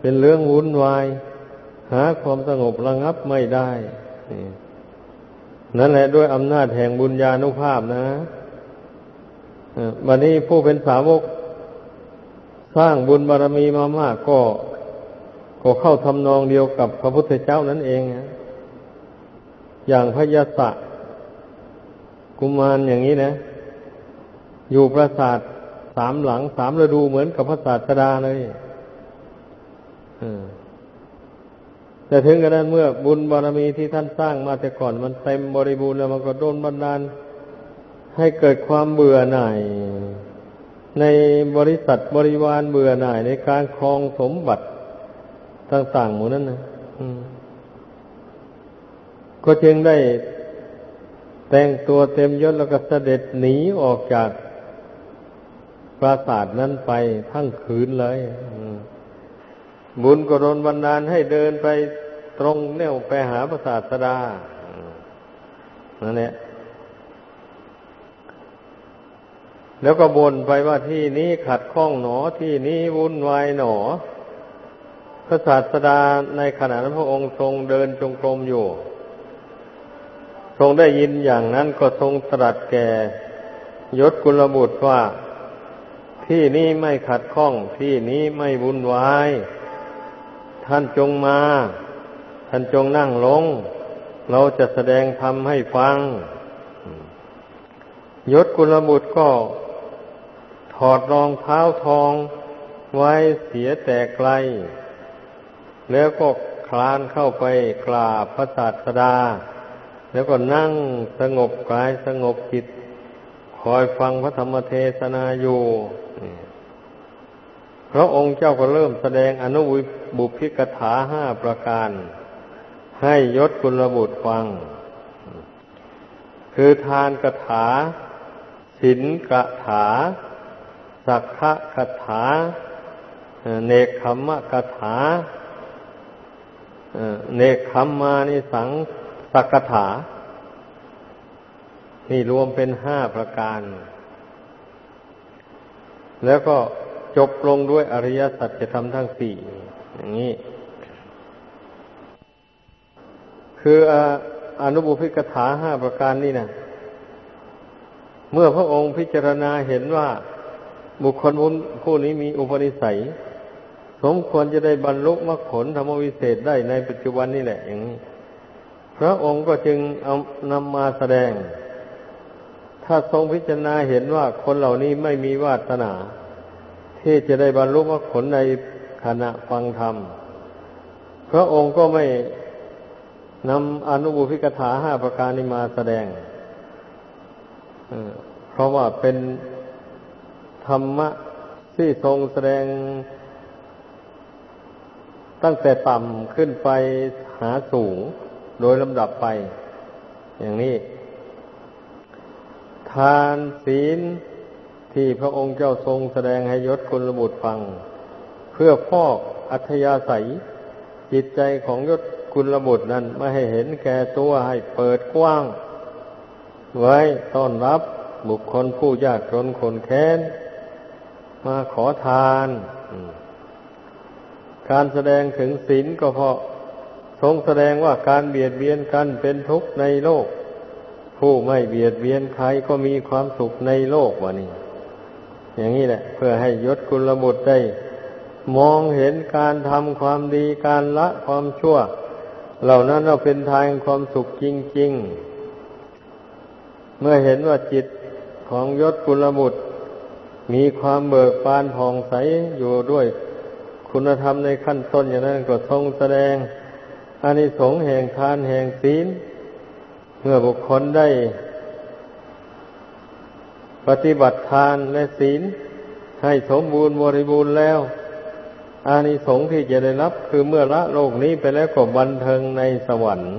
เป็นเรื่องวุ่นวาย หาความสงบระงับไม่ได้ นั่นแหละด้วยอำนาจแห่งบุญญาณุภาพนะวันนี้ผู้เป็นสาวกสร้างบุญบารรมีมามากก็ ก็เข้าทำนองเดียวกับพระพุทธเจ้านั่นเองอย่างพระยศกุมารอย่างนี้นะ อยู่ปราสาทสามหลังสามฤดูเหมือนกับพระศาสดาเลย แต่ถึงกระนั้นเมื่อบุญบารมีที่ท่านสร้างมาแต่ก่อนมันเต็มบริบูรณ์แล้วมันก็โดนบันดาลให้เกิดความเบื่อหน่าย ในบริษัทบริวารเบื่อหน่ายในการครองสมบัติต่างๆหมดนั้นนะก็จึงได้แต่งตัวเต็มยศแล้วก็เสด็จหนีออกจากปราสาทนั้นไปทั้งคืนเลยบุญก็โดนบันดาลให้เดินไป ตรงแนวไปหาพระศาสดานั่นแหละแล้วก็บ่นไปว่าที่นี้ขัดข้องหนอที่นี้วุ่นวายหนอ พระศาสดาในขณะนั้นพระองค์ทรงเดินจงกรมอยู่ ทรงได้ยินอย่างนั้นก็ทรงตรัสแก่ยศกุลบุตรว่า ที่นี้ไม่ขัดข้อง ที่นี้ไม่วุ่นวาย ท่านจงมา ท่านจงนั่งลง เราจะแสดงธรรมให้ฟัง ยศกุลบุตรก็ถอดรองเท้าทองไว้เสียแต่ไกล แล้วก็คลานเข้าไปกราบพระศาสดา แล้วก็นั่งสงบกายสงบจิต คอยฟังพระธรรมเทศนาอยู่พระองค์เจ้าก็เริ่มแสดงอนุบุพิกถาห้าประการ ให้ยศกุลบุตรฟัง คือทานกถาศีลกถา สักขะกถา เนคขมะกถา เนคขมมานิสังสักกถา นี่รวมเป็นห้าประการ แล้วก็จบลงด้วยอริยสัจธรรมทั้งสี่อย่างนี้ คืออนุบุพิกถาห้าประการนี่นะเมื่อพระองค์พิจารณาเห็นว่าบุคคลผู้นี้มีอุปนิสัย สมควรจะได้บรรลุมรรคผลธรรมวิเศษได้ในปัจจุบันนี่แหละอย่างนี้พระองค์ก็จึงเอานำมาแสดง ถ้าทรงพิจารณาเห็นว่าคนเหล่านี้ไม่มีวาสนา ที่จะได้บรรลุมรรคผลในขณะฟังธรรม พระองค์ก็ไม่ นำอนุบุพิกถาห้าประการนี้มาแสดง เพราะว่าเป็นธรรมะที่ทรงแสดง ตั้งแต่ต่ำขึ้นไปหาสูงโดยลำดับไป อย่างนี้ ทานศีลที่พระองค์เจ้าทรงแสดงให้ยศคุณบุตรฟัง เพื่อพอกอัธยาศัย จิตใจของยศ คุณบุตรนั้นไม่ให้เห็นแก่ตัวให้เปิดกว้าง ไว้ต้อนรับบุคคลผู้ยากจนคนแค้น มาขอทาน การแสดงถึงศีลก็เพราะทรงแสดงว่าการเบียดเบียนกันเป็นทุกข์ในโลก ผู้ไม่เบียดเบียนใครก็มีความสุขในโลกวะนี่อย่างนี้แหละ เพื่อให้ยศกุลบุตรได้ มองเห็นการทำความดีการละความชั่ว เหล่านั้นเราเป็นทางความสุขจริง ๆ เมื่อเห็นว่าจิตของยศกุลบุตร มีความเบิกบานผ่องใสอยู่ด้วยคุณธรรมในขั้นต้นอย่างนั้นก็ทรงแสดงอานิสงส์แห่งทานแห่งศีล เมื่อบุคคลได้ ปฏิบัติทานและศีล ให้สมบูรณ์บริบูรณ์แล้ว อานิสงส์ที่จะได้รับ คือเมื่อละโลกนี้ไปแล้วก็บันเทิงในสวรรค์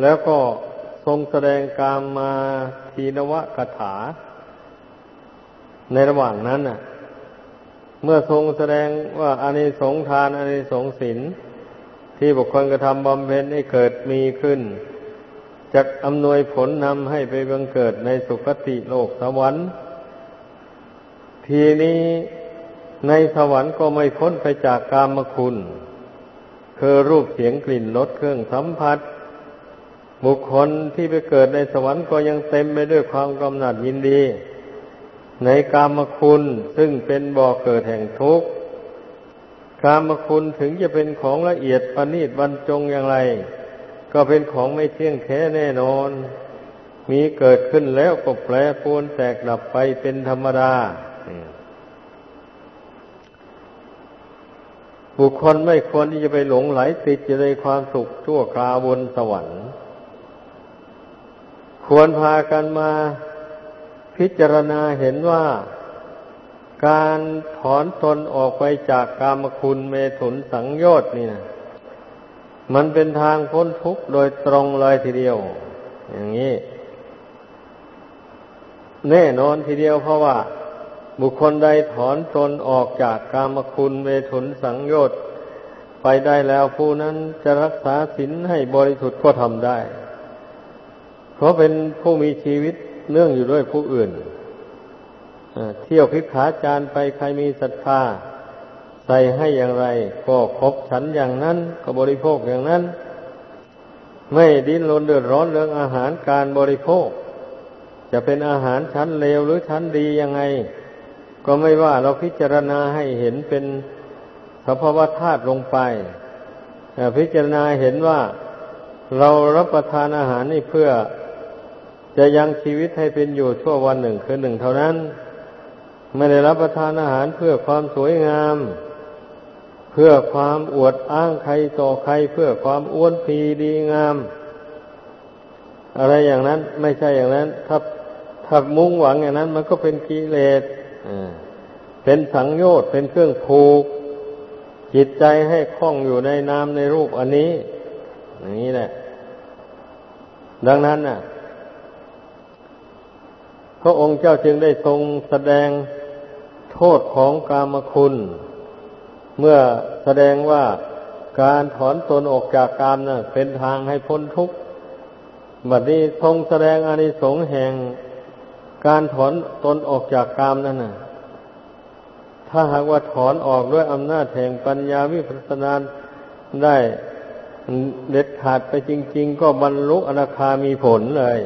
แล้วก็ทรงแสดงกามมาทีนวะกถา ในระหว่างนั้นน่ะ เมื่อทรงแสดงว่าอานิสงส์ทานอานิสงส์ศีลที่บุคคลกระทำบำเพ็ญให้เกิดมีขึ้นจะอำนวยผลนำให้ไปบังเกิดในสุคติโลกสวรรค์ ทีนี้ในสวรรค์ก็ไม่พ้นไปจากกามคุณ คือรูปเสียงกลิ่นรสเครื่องสัมผัส บุคคลที่ไปเกิดในสวรรค์ก็ยังเต็มไปด้วยความกำหนัดยินดี ในกามคุณซึ่งเป็นบ่อเกิดแห่งทุกข์กามคุณถึงจะเป็นของละเอียดประณีตบรรจงอย่างไร ก็เป็นของไม่เที่ยงแท้แน่นอน มีเกิดขึ้นแล้วก็แปรปรวนแตกดับไปเป็นธรรมดา บุคคลไม่ควรที่จะไปหลงไหลติดอยู่ในความสุขชั่วคราวบนสวรรค์ ควรพากันมาพิจารณาเห็นว่าการถอนตนออกไปจากกามคุณเมถุนสังโยชน์นี่นะมันเป็นทางพ้นทุกข์โดยตรงเลยทีเดียว อย่างนี้ แน่นอนทีเดียวเพราะว่า บุคคลใดถอนตนออกจากกามคุณเมถุนสังโยชน์ไปได้แล้วผู้นั้นจะรักษาศีลให้บริสุทธิ์ก็ทำได้ เพราะเป็นผู้มีชีวิตเนื่องอยู่ด้วยผู้อื่นเที่ยวพิขาจารไปใครมีศรัทธาใส่ให้อย่างไร ก็ครบฉันอย่างนั้น ก็บริโภคอย่างนั้น ไม่ดิ้นรนเดือดร้อนเรื่องอาหารการบริโภค จะเป็นอาหารชั้นเลวหรือชั้นดียังไง ก็ไม่ว่าเราพิจารณาให้เห็นเป็นสภาวธาตุลงไปพิจารณาเห็นว่าเรารับประทานอาหารนี่เพื่อจะยังชีวิตให้เป็นอยู่ชั่ววันหนึ่งคือหนึ่งเท่านั้น ไม่ได้รับประทานอาหารเพื่อความสวยงาม เพื่อความอวดอ้างใครต่อใครเพื่อความอ้วนพีดีงาม อะไรอย่างนั้นไม่ใช่อย่างนั้น ถ้าถ้ามุ่งหวังอย่างนั้น มันก็เป็นกิเลส เป็นสังโยชน์เป็นเครื่องผูก จิตใจให้คล้องอยู่ในนามในรูปอันนี้ อย่างนี้แหละ ดังนั้นน่ะ พระองค์เจ้าจึงได้ทรงแสดงโทษของกามคุณ เมื่อแสดงว่าการถอนตนออกจากกามนะ่ะ เป็นทางให้พ้นทุกข์บัดนี้ทรงแสดงอานิสงส์แห่ง การถอนตนออกจากกามนั่นน่ะ ถ้าหากว่าถอนออกด้วยอำนาจแห่งปัญญาวิปัสสนาได้เด็ดขาดไปจริง ๆ ก็บรรลุอนาคามีผลเลย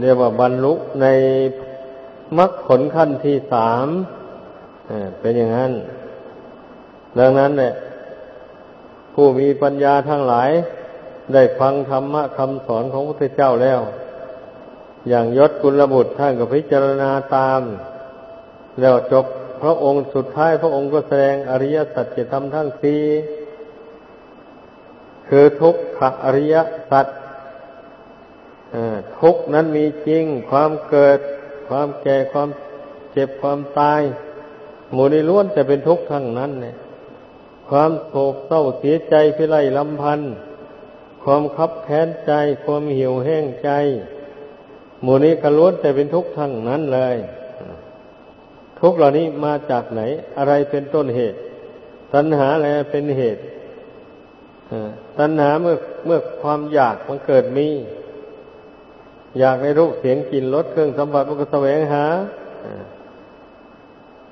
เรียกว่าบรรลุในมรรคผลขั้นที่สามเป็นอย่างนั้น ดังนั้นเนี่ยผู้มีปัญญาทั้งหลาย ได้ฟังธรรมะคำสอนของพระพุทธเจ้าแล้ว อย่างยศกุลบุตรท่านก็พิจารณาตาม แล้วจบพระองค์สุดท้ายพระองค์ก็แสดงอริยสัจธรรมทั้งสี่คือทุกขอริยสัจทุกนั้นมีจริง ความเกิด ความแก่ความเจ็บความตาย หมู่นี้ล้วนจะเป็นทุกข์ทั้งนั้นเนี่ย ความโศกเศร้าเสียใจพิไรลำพันธ์ความคับแค้นใจ ความหิวแห้งใจ หมู่นี้ก็ล้วนแต่เป็นทุกข์ทั้งนั้นเลย ทุกเหล่านี้มาจากไหน อะไรเป็นต้นเหตุ ตัณหาอะไรเป็นเหตุตัณหาเมื่อเมื่อความอยากมันเกิดมี อยากในรูปเสียงกลิ่นรสเครื่องสัมผัสมันก็แสวงหา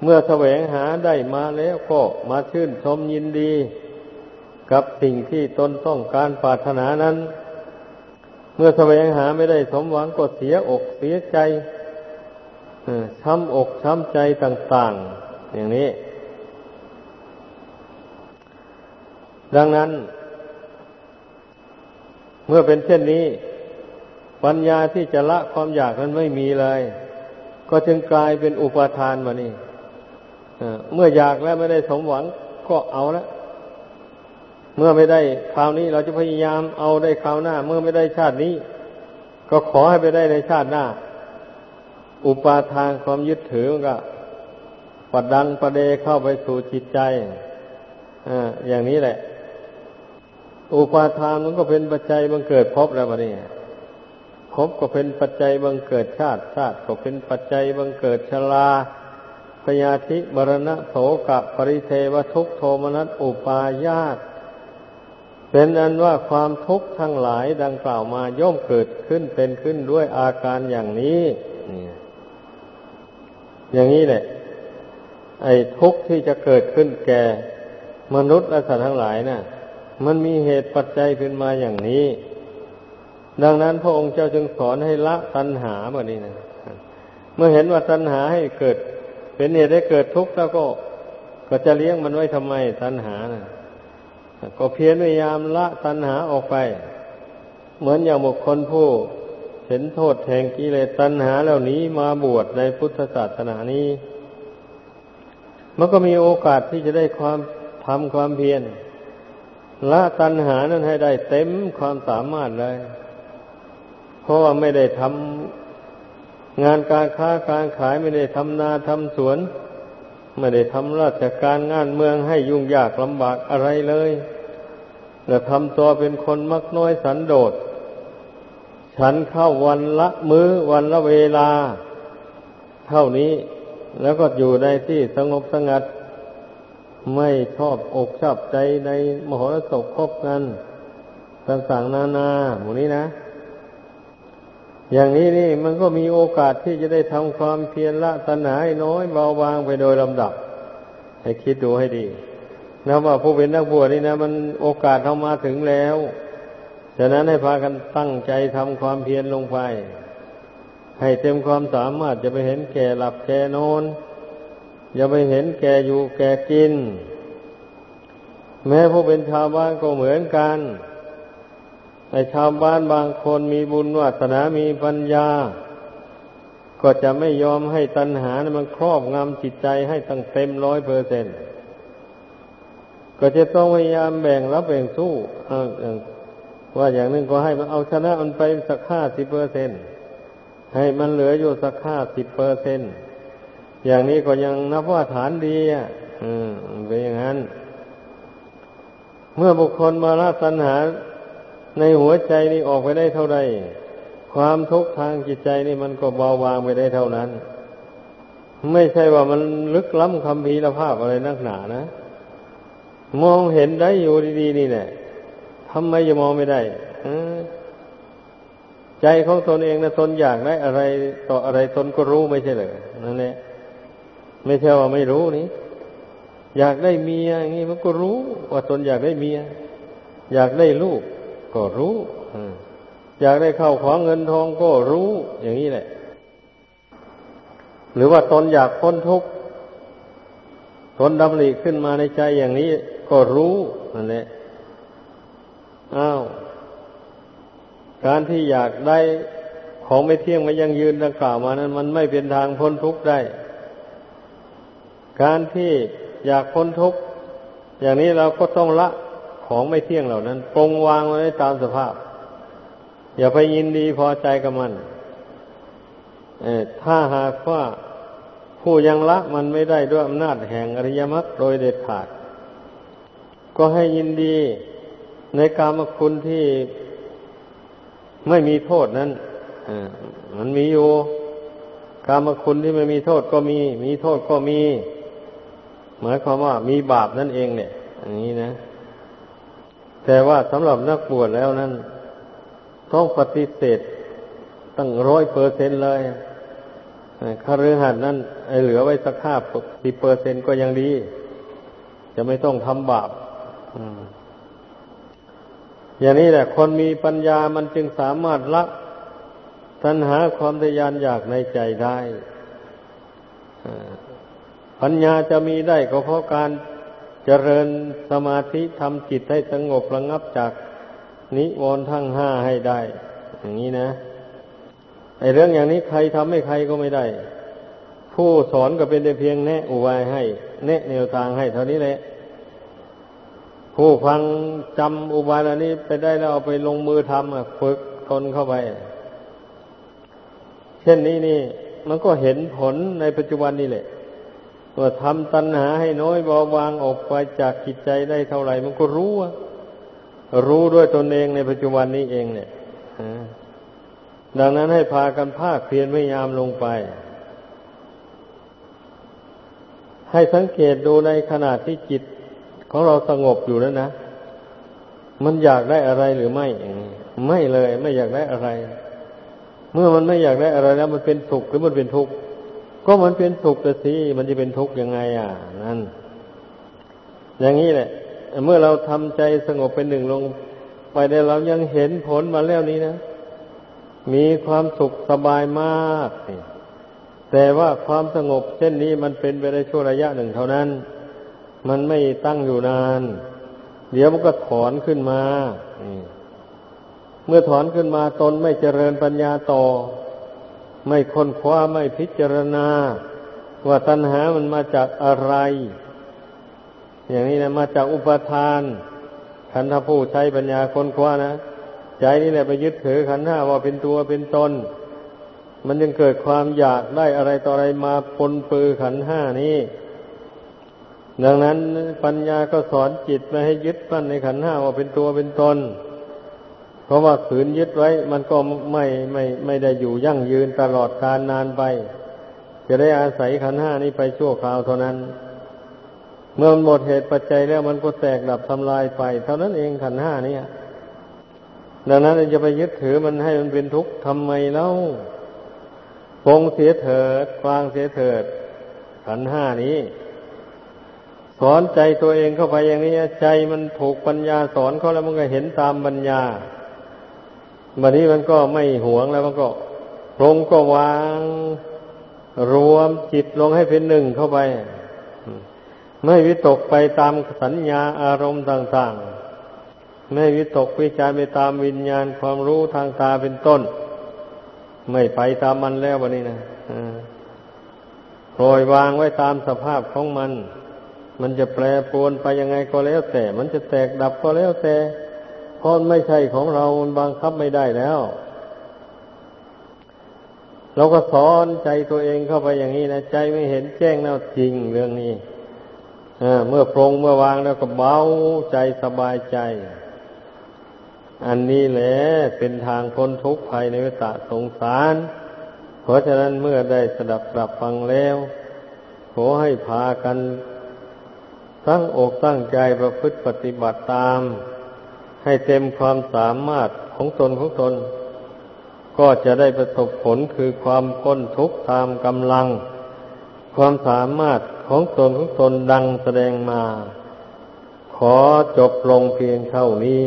เมื่อแสวงหาได้มาแล้วก็มาชื่นชมยินดี กับสิ่งที่ตนต้องการปรารถนานั้น เมื่อแสวงหาไม่ได้สมหวังก็เสียอกเสียใจช้ำอกช้ำใจต่าง ๆ อย่างนี้ ดังนั้น เมื่อเป็นเช่นนี้ ปัญญาที่จะละความอยากนั้นไม่มีเลย ก็จึงกลายเป็นอุปทานมานี่เมื่ออยากแล้วไม่ได้สมหวังก็เอาละ เมื่อไม่ได้คราวนี้เราจะพยายามเอาได้คราวหน้า เมื่อไม่ได้ชาตินี้ ก็ขอให้ไปได้ในชาติหน้า อุปาทานความยึดถือมันก็ปัดดังประเดเข้าไปสู่จิตใจออย่างนี้แหละ อุปาทานมันก็เป็นปัจจัยบังเกิดพบแล้วมาเนี่ยภพก็เป็นปัจจัยบังเกิดชาติชาติก็เป็นปัจจัยบังเกิดชราพยาธิมรณะโสกปริเทวทุกโทมนัสอุปายาต เป็นอันว่าความทุกข์ทั้งหลายดังกล่าวมาย่อมเกิดขึ้นเป็นขึ้นด้วยอาการอย่างนี้อย่างนี้แหละ ไอ้ทุกข์ที่จะเกิดขึ้นแก่ มนุษย์และสัตว์ทั้งหลายนะ่ะ มันมีเหตุปัจจัยขึ้นมาอย่างนี้ ดังนั้นพระองค์เจ้าจึงสอนให้ละตัณหาแบบนี้นะเมื่อเห็นว่าตัณหาให้เกิด เป็นเหตุให้เกิดทุกข์แล้วก็ก็จะเลี้ยงมันไว้ทำไมตัณหาน่ะ ก็เพียรพยายามละตัณหาออกไป เหมือนอย่างบุคคลผู้เห็นโทษแห่งกิเลสตัณหาเหล่านี้มาบวชในพุทธศาสนานี้ มันก็มีโอกาสที่จะได้ความทำความเพียรละตัณหานั้นให้ได้เต็มความสามารถเลย เพราะว่าไม่ได้ทำงานการค้าการขายไม่ได้ทำนาทำสวน ไม่ได้ทำราชการงานเมืองให้ยุ่งยากลำบากอะไรเลยแต่ทำตัวเป็นคนมักน้อยสันโดษ ฉันเข้าวันละมือ้อวันละเวลา เท่านี้แล้วก็อยู่ในที่สงบสงัด ไม่ชอบอกชอบใจในมโหรสพคบกันต่างๆนานาหมู่นี้นะ อย่างนี้นี่มันก็มีโอกาสที่จะได้ทำความเพียรละตัณหาน้อยเบาบางไปโดยลำดับ ให้คิดดูให้ดีนะว่าผู้เป็นนักบวชนี่นะ มันโอกาสเข้ามาถึงแล้วฉะนั้นให้พากันตั้งใจทำความเพียรลงไป ให้เต็มความสามารถจะไปเห็นแก่หลับแก่นอน อย่าไปเห็นแก่อยู่แก่กิน แม้ผู้เป็นชาวบ้านก็เหมือนกัน ไอ้ชาวบ้านบางคนมีบุญวาสนามีปัญญา ก็จะไม่ยอมให้ตัณหานะมันครอบงำจิตใจให้ตั้งเต็มร้อยเปอร์เซ็นต์ก็จะต้องพยายามแบ่งรับแบ่งสู้ว่าอย่างนึงก็ให้มันเอาชนะมันไปสักห้าสิบเปอร์เซ็นต์ให้มันเหลืออยู่สักห้าสิบเปอร์เซ็นต์อย่างนี้ก็ยังนับว่าฐานดีอะอืมเป็นอย่างนั้น เมื่อบุคคลมาละตัณหา ในหัวใจนี่ออกไปได้เท่าใดความทุกข์ทางจิตใจนี่มันก็เบาบางไปได้เท่านั้น ไม่ใช่ว่ามันลึกล้ำคำพีรภาพอะไรนักหนานะ มองเห็นได้อยู่ดีๆนี่แหละทำไมจะมองไม่ได้ใจของตนเองนะตนอยากได้อะไรต่ออะไรตนก็รู้ไม่ใช่เหรอนั่นแหละไม่ใช่ว่าไม่รู้นี่อยากได้เมียอย่างนี้มันก็รู้ว่าตนอยากได้เมีย อยากได้ลูก ก็รู้อยากได้เข้าของเงินทองก็รู้อย่างนี้แหละ หรือว่าตนอยากพ้นทุกข์ตนดำริขึ้นมาในใจอย่างนี้ก็รู้นั่นแหละอ้าวการที่อยากได้ของไม่เที่ยงไม่ยั่งยืนดังกล่าวมานั้น มันไม่เป็นทางพ้นทุกข์ได้ การที่อยากพ้นทุกข์อย่างนี้เราก็ต้องละ ของไม่เที่ยงเหล่านั้นปรงวางไว้ตามสภาพ อย่าไปยินดีพอใจกับมันถ้าหากว่าผู้ยังละมันไม่ได้ด้วยอำนาจแห่งอริยมรรคโดยเด็ดขาด ก็ให้ยินดีในกามคุณที่ไม่มีโทษนั้นมันมีอยู่กามคุณที่ไม่มีโทษก็มี มีโทษก็มี หมายความว่ามีบาปนั่นเองเนี่ยอย่างนี้นะ แต่ว่าสำหรับนักบวชแล้วนั้น ต้องปฏิเสธตั้งร้อยเปอร์เซ็นเลยคารือหัดนั้นเหลือไว้สักห้าสิบเปอร์เซ็นก็ยังดี จะไม่ต้องทำบาปอย่างนี้แหละ คนมีปัญญามันจึงสามารถละตัณหาความทยานอยากในใจได้ปัญญาจะมีได้ก็เพราะการ จริญสมาธิทำจิตให้สงบระงับจากนิวรณ์ทั้งห้าให้ได้ อย่างนี้นะไอเรื่องอย่างนี้ใครทำให้ใครก็ไม่ได้ ผู้สอนก็เป็นแต่เพียงแนะอุบายให้ แนะแนวทางให้เท่านี้แหละ ผู้ฟังจำอุบายเหล่านี้ไปได้แล้วเอาไปลงมือทำฝึกทนเข้าไป เช่นนี้นี่ มันก็เห็นผลในปัจจุบันนี่แหละ ว่าทำตัณหาให้น้อยเบาบางออกไปจากจิตใจได้เท่าไหร่ มันก็รู้รู้ด้วยตนเองในปัจจุบันนี้เองเนี่ยดังนั้นให้พากันภาคเพียรพยายามลงไป ให้สังเกตดูในขณะที่จิตของเราสงบอยู่แล้วนะ มันอยากได้อะไรหรือไม่ ไม่เลย ไม่อยากได้อะไร เมื่อมันไม่อยากได้อะไรแล้ว มันเป็นสุขหรือมันเป็นทุกข์ ก็มันเป็นสุขแต่สิมันจะเป็นทุกข์ยังไง อะ นั่น อย่างนี้แหละ เมื่อเราทำใจสงบเป็นหนึ่งลงไปได้เรายังเห็นผลมาแล้วนี้นะมีความสุขสบายมากแต่ว่าความสงบเช่นนี้มันเป็นไปได้ชั่วระยะหนึ่งเท่านั้น มันไม่ตั้งอยู่นาน เดี๋ยวมันก็ถอนขึ้นมาเมื่อถอนขึ้นมาตนไม่เจริญปัญญาต่อ ไม่ค้นคว้าไม่พิจารณา ว่าตัณหามันมาจากอะไร อย่างนี้นะมาจากอุปทานขันธผู้ใช้ปัญญาค้นคว้านะใจนี่แหละไปยึดถือขันธ์ห้าว่าเป็นตัวเป็นตน มันยังเกิดความอยากได้อะไรต่ออะไรมาปนปือขันธ์ห้านี้ ดังนั้นปัญญาก็สอนจิตไม่ให้ยึดมั่นในขันธ์ห้าว่าเป็นตัวเป็นตน ราะว่าขืนยึดไว้ มันก็ไม่ไม่ไม่ได้อยู่ยั่งยืนตลอดกาลนานไป จะได้อาศัยขันห้านี้ไปชั่วคราวเท่านั้น เมื่อมันหมดเหตุปัจจัยแล้วมันก็แตกดับทำลายไป เท่านั้นเองขันห้านี้ดังนั้นจะไปยึดถือมันให้มันเป็นทุกข์ทำไมเล่าปงเสียเถิดวางเสียเถิด ขันห้านี้ สอนใจตัวเองเข้าไปอย่างนี้ใจมันถูกปัญญาสอนเขาแล้วมันก็เห็นตามปัญญา บัดนี้มันก็ไม่หวงแล้วมันก็ลงก็วาง รวมจิตลงให้เป็นหนึ่งเข้าไป ไม่วิตกไปตามสัญญาอารมณ์ต่างๆ ไม่วิตกวิจารไปตามวิญญาณความรู้ทางตาเป็นต้น ไม่ไปตามมันแล้ววันนี้นะปล่อยวางไว้ตามสภาพของมัน มันจะแปรปรวนไปยังไงก็แล้วแต่ มันจะแตกดับก็แล้วแต่ เพราะไม่ใช่ของเรามันบังคับไม่ได้แล้ว เราก็สอนใจตัวเองเข้าไปอย่างนี้นะใจไม่เห็นแจ้งแล้วจริงเรื่องนี้เมื่อปรงเมื่อวางแล้วก็เบาใจสบายใจ อันนี้แหละเป็นทางพ้นทุกข์ภายในวิตะสงสาร เพราะฉะนั้นเมื่อได้สดับปรับฟังแล้ว ขอให้พากันตั้งอกตั้งใจประพฤติปฏิบัติตาม ให้เต็มความสามารถของตนของตน ก็จะได้ประสบผลคือความพ้นทุกข์ตามกำลัง ความสามารถของตนของตนดังแสดงมา ขอจบลงเพียงเท่านี้